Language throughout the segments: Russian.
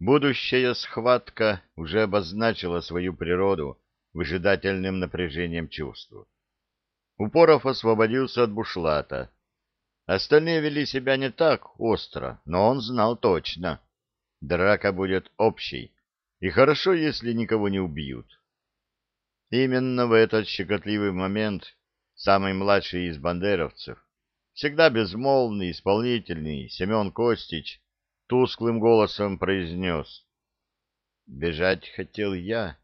Будущая схватка уже обозначила свою природу выжидательным напряжением чувств. Упоров освободился от бушлата. Остальные вели себя не так остро, но он знал точно. Драка будет общей, и хорошо, если никого не убьют. Именно в этот щекотливый момент самый младший из бандеровцев, всегда безмолвный, исполнительный, Семен Костич, тусклым голосом произнес. «Бежать хотел я».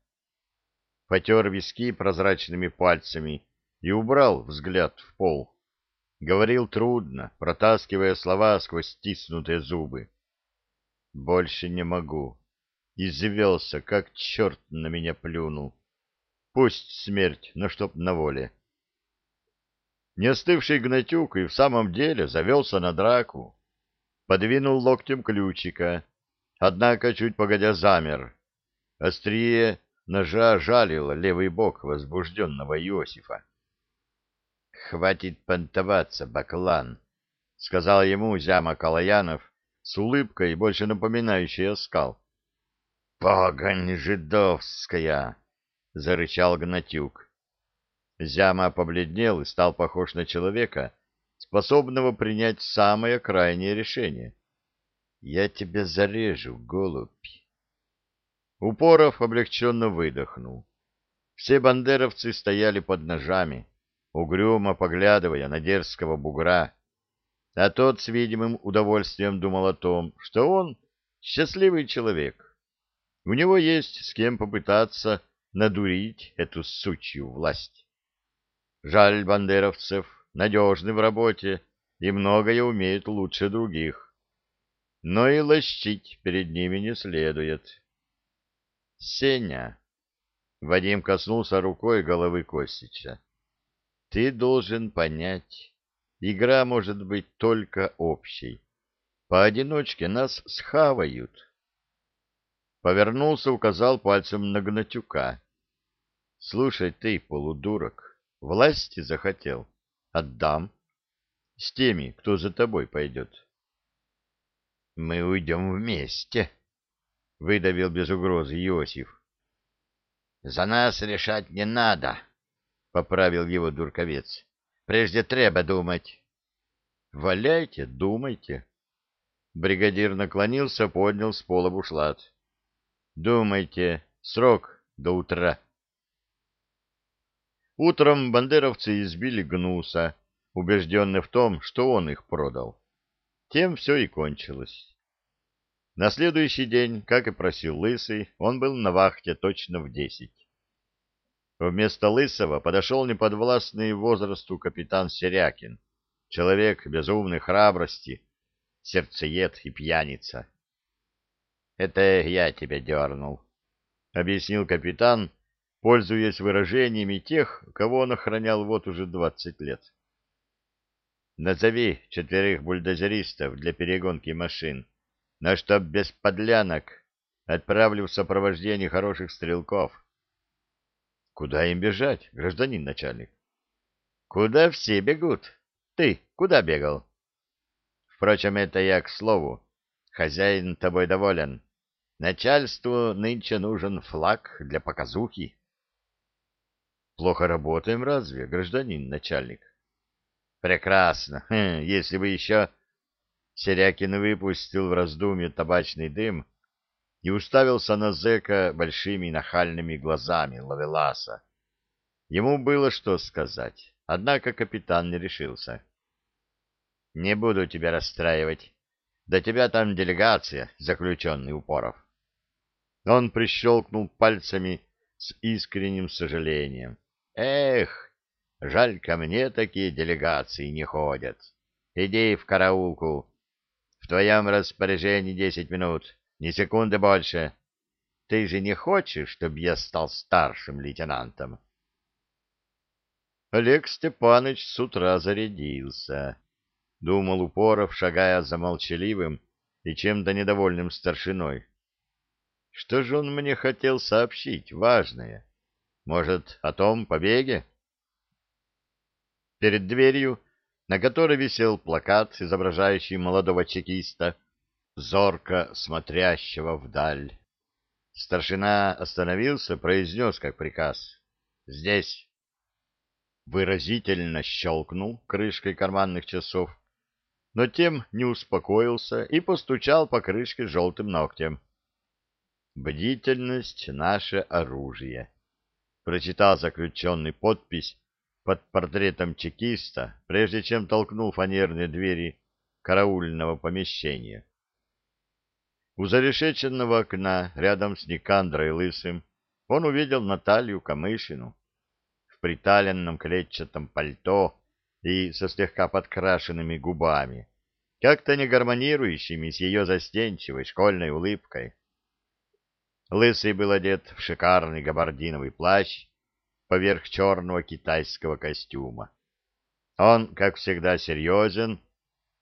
Потер виски прозрачными пальцами и убрал взгляд в пол. Говорил трудно, протаскивая слова сквозь стиснутые зубы. «Больше не могу». Извелся, как черт на меня плюнул. Пусть смерть, но чтоб на воле. Не остывший Гнатюк и в самом деле завелся на драку. Подвинул локтем ключика, однако чуть погодя замер. Острие ножа жалило левый бок возбужденного Иосифа. — Хватит понтоваться, баклан, — сказал ему Зяма Калаянов с улыбкой, больше напоминающей оскал. — Погонь жидовская! — зарычал Гнатюк. Зяма побледнел и стал похож на человека, способного принять самое крайнее решение. — Я тебя зарежу, голубь. Упоров облегченно выдохнул. Все бандеровцы стояли под ножами угрюмо поглядывая на дерзкого бугра, а тот с видимым удовольствием думал о том, что он счастливый человек. У него есть с кем попытаться надурить эту сучью власть. Жаль бандеровцев, надежны в работе и многое умеют лучше других. Но и лощить перед ними не следует. Сеня. Вадим коснулся рукой головы Костича. Ты должен понять, игра может быть только общей. Поодиночке нас схавают. Повернулся, указал пальцем на Гнатюка. Слушай ты, полудурок, власти захотел. Отдам. С теми, кто за тобой пойдет. Мы уйдем вместе, — выдавил без угрозы Иосиф. За нас решать не надо, поправил его дурковец. Прежде треба думать. Валяйте, думайте. Бригадир наклонился, поднял с пола бушлат. Думайте, срок до утра. Утром бандеровцы избили Гнуса, убежденные в том, что он их продал. Тем все и кончилось. На следующий день, как и просил Лысый, он был на вахте точно в десять. Вместо Лысого подошел неподвластный возрасту капитан Серякин, человек безумной храбрости, сердцеед и пьяница. — Это я тебя дернул, — объяснил капитан, пользуясь выражениями тех, кого он охранял вот уже двадцать лет. — Назови четверых бульдозеристов для перегонки машин, на чтоб без подлянок отправлю в сопровождении хороших стрелков. — Куда им бежать, гражданин начальник? Куда все бегут? Ты куда бегал? Впрочем, это я к слову. Хозяин тобой доволен. Начальству нынче нужен флаг для показухи. Плохо работаем разве, гражданин начальник? Прекрасно. Хм, если бы еще... Серякин выпустил в раздумье табачный дым и уставился на зэка большими нахальными глазами Лавеласа. Ему было что сказать, однако капитан не решился. — Не буду тебя расстраивать. До тебя там делегация, заключенный Упоров. Он прищелкнул пальцами с искренним сожалением. — Эх, жаль, ко мне такие делегации не ходят. Иди в караулку. В твоем распоряжении десять минут. Ни секунды больше. Ты же не хочешь, чтобы я стал старшим лейтенантом? Олег Степанович с утра зарядился. Думал Упоров, шагая за молчаливым и чем-то недовольным старшиной. Что же он мне хотел сообщить важное? Может, о том побеге? Перед дверью, на которой висел плакат, изображающий молодого чекиста, зорко смотрящего вдаль. Старшина остановился, произнес как приказ. «Здесь!» Выразительно щелкнул крышкой карманных часов, но тем не успокоился и постучал по крышке желтым ногтем. «Бдительность — наше оружие», — прочитал заключенный подпись под портретом чекиста, прежде чем толкнул фанерные двери караульного помещения. У зарешеченного окна, рядом с Никандрой Лысым, он увидел Наталью Камышину в приталенном клетчатом пальто и со слегка подкрашенными губами, как-то не гармонирующими с ее застенчивой школьной улыбкой. Лысый был одет в шикарный габардиновый плащ поверх черного китайского костюма. Он, как всегда, серьезен,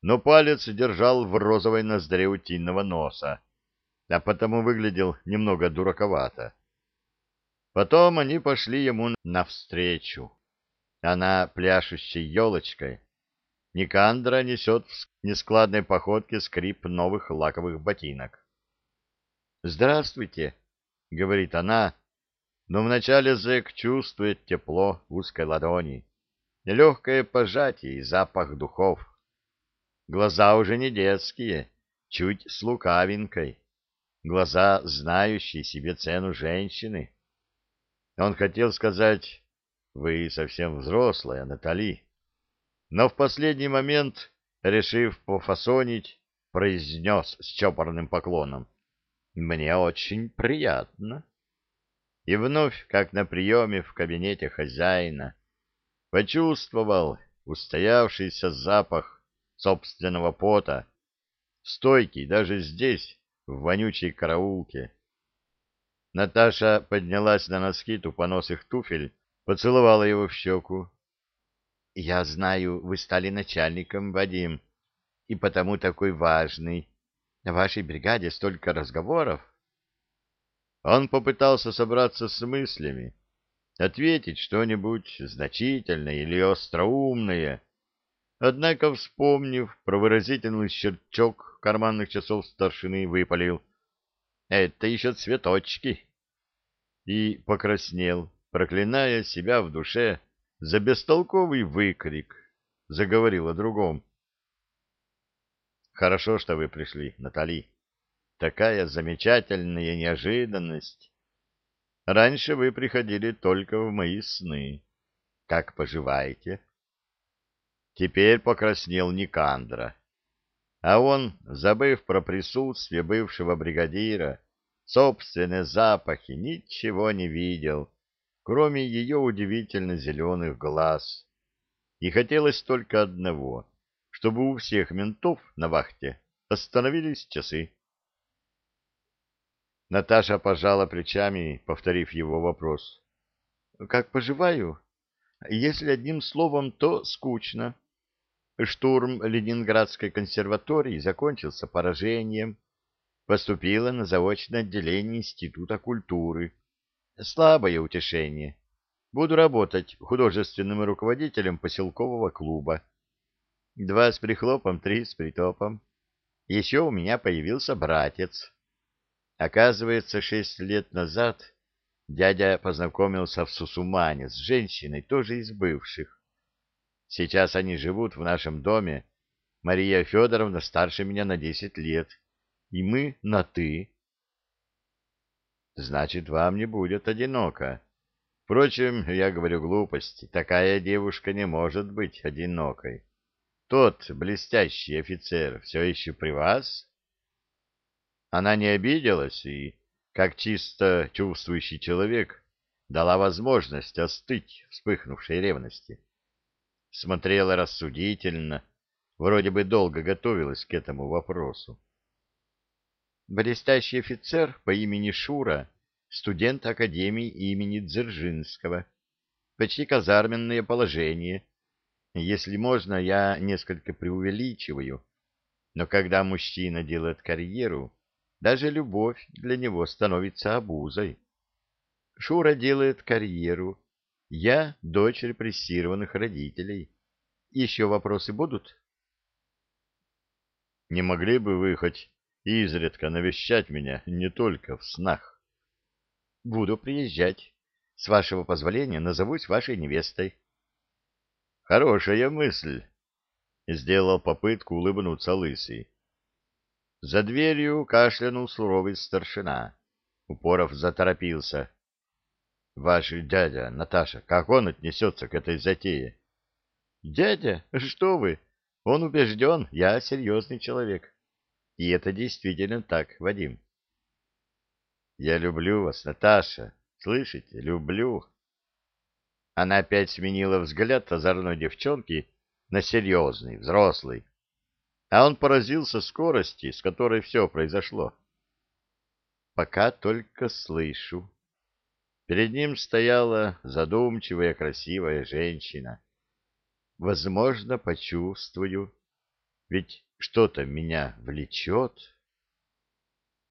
но палец держал в розовой ноздре утиного носа, а потому выглядел немного дураковато. Потом они пошли ему навстречу. Она пляшущей елочкой. Никандра несет в нескладной походке скрип новых лаковых ботинок. «Здравствуйте», — говорит она, но вначале зэк чувствует тепло узкой ладони, легкое пожатие и запах духов. Глаза уже не детские, чуть с лукавинкой. Глаза, знающие себе цену женщины. Он хотел сказать, вы совсем взрослая, Натали. Но в последний момент, решив пофасонить, произнес с чопорным поклоном. Мне очень приятно. И вновь, как на приеме в кабинете хозяина, почувствовал устоявшийся запах собственного пота, стойкий даже здесь, в вонючей караулке. Наташа поднялась на носки тупоносых туфель, поцеловала его в щеку. — Я знаю, вы стали начальником, Вадим, и потому такой важный. На вашей бригаде столько разговоров. Он попытался собраться с мыслями, ответить что-нибудь значительное или остроумное, Однако, вспомнив про выразительный щерчок карманных часов старшины, выпалил. «Это еще цветочки!» И покраснел, проклиная себя в душе за бестолковый выкрик. Заговорил о другом. «Хорошо, что вы пришли, Натали. Такая замечательная неожиданность. Раньше вы приходили только в мои сны. Как поживаете?» Теперь покраснел Никандра. А он, забыв про присутствие бывшего бригадира, собственные запахи, ничего не видел, кроме ее удивительно зеленых глаз. И хотелось только одного, чтобы у всех ментов на вахте остановились часы. Наташа пожала плечами, повторив его вопрос. — Как поживаю? Если одним словом, то скучно. Штурм Ленинградской консерватории закончился поражением. Поступила на заочное отделение Института культуры. Слабое утешение. Буду работать художественным руководителем поселкового клуба. Два с прихлопом, три с притопом. Еще у меня появился братец. Оказывается, шесть лет назад дядя познакомился в Сусумане с женщиной, тоже из бывших. Сейчас они живут в нашем доме. Мария Федоровна старше меня на десять лет. И мы на «ты». Значит, вам не будет одиноко. Впрочем, я говорю глупости. Такая девушка не может быть одинокой. Тот блестящий офицер все еще при вас? Она не обиделась и, как чисто чувствующий человек, дала возможность остыть вспыхнувшей ревности смотрела рассудительно, вроде бы долго готовилась к этому вопросу. Блестящий офицер по имени Шура, студент Академии имени Дзержинского. Почти казарменное положение. Если можно, я несколько преувеличиваю. Но когда мужчина делает карьеру, даже любовь для него становится обузой. Шура делает карьеру, я дочь репрессированных родителей. Еще вопросы будут? Не могли бы вы хоть изредка навещать меня не только в снах. — Буду приезжать. С вашего позволения назовусь вашей невестой. — Хорошая мысль, — сделал попытку улыбнуться лысый. За дверью кашлянул суровый старшина. Упоров заторопился. — Ваш дядя, Наташа, как он отнесется к этой затее? — Дядя? Что вы? Он убежден, я серьезный человек. И это действительно так, Вадим. — Я люблю вас, Наташа. Слышите? Люблю. Она опять сменила взгляд озорной девчонки на серьезный, взрослый. А он поразился скорости, с которой все произошло. Пока только слышу. Перед ним стояла задумчивая красивая женщина. Возможно, почувствую, ведь что-то меня влечет.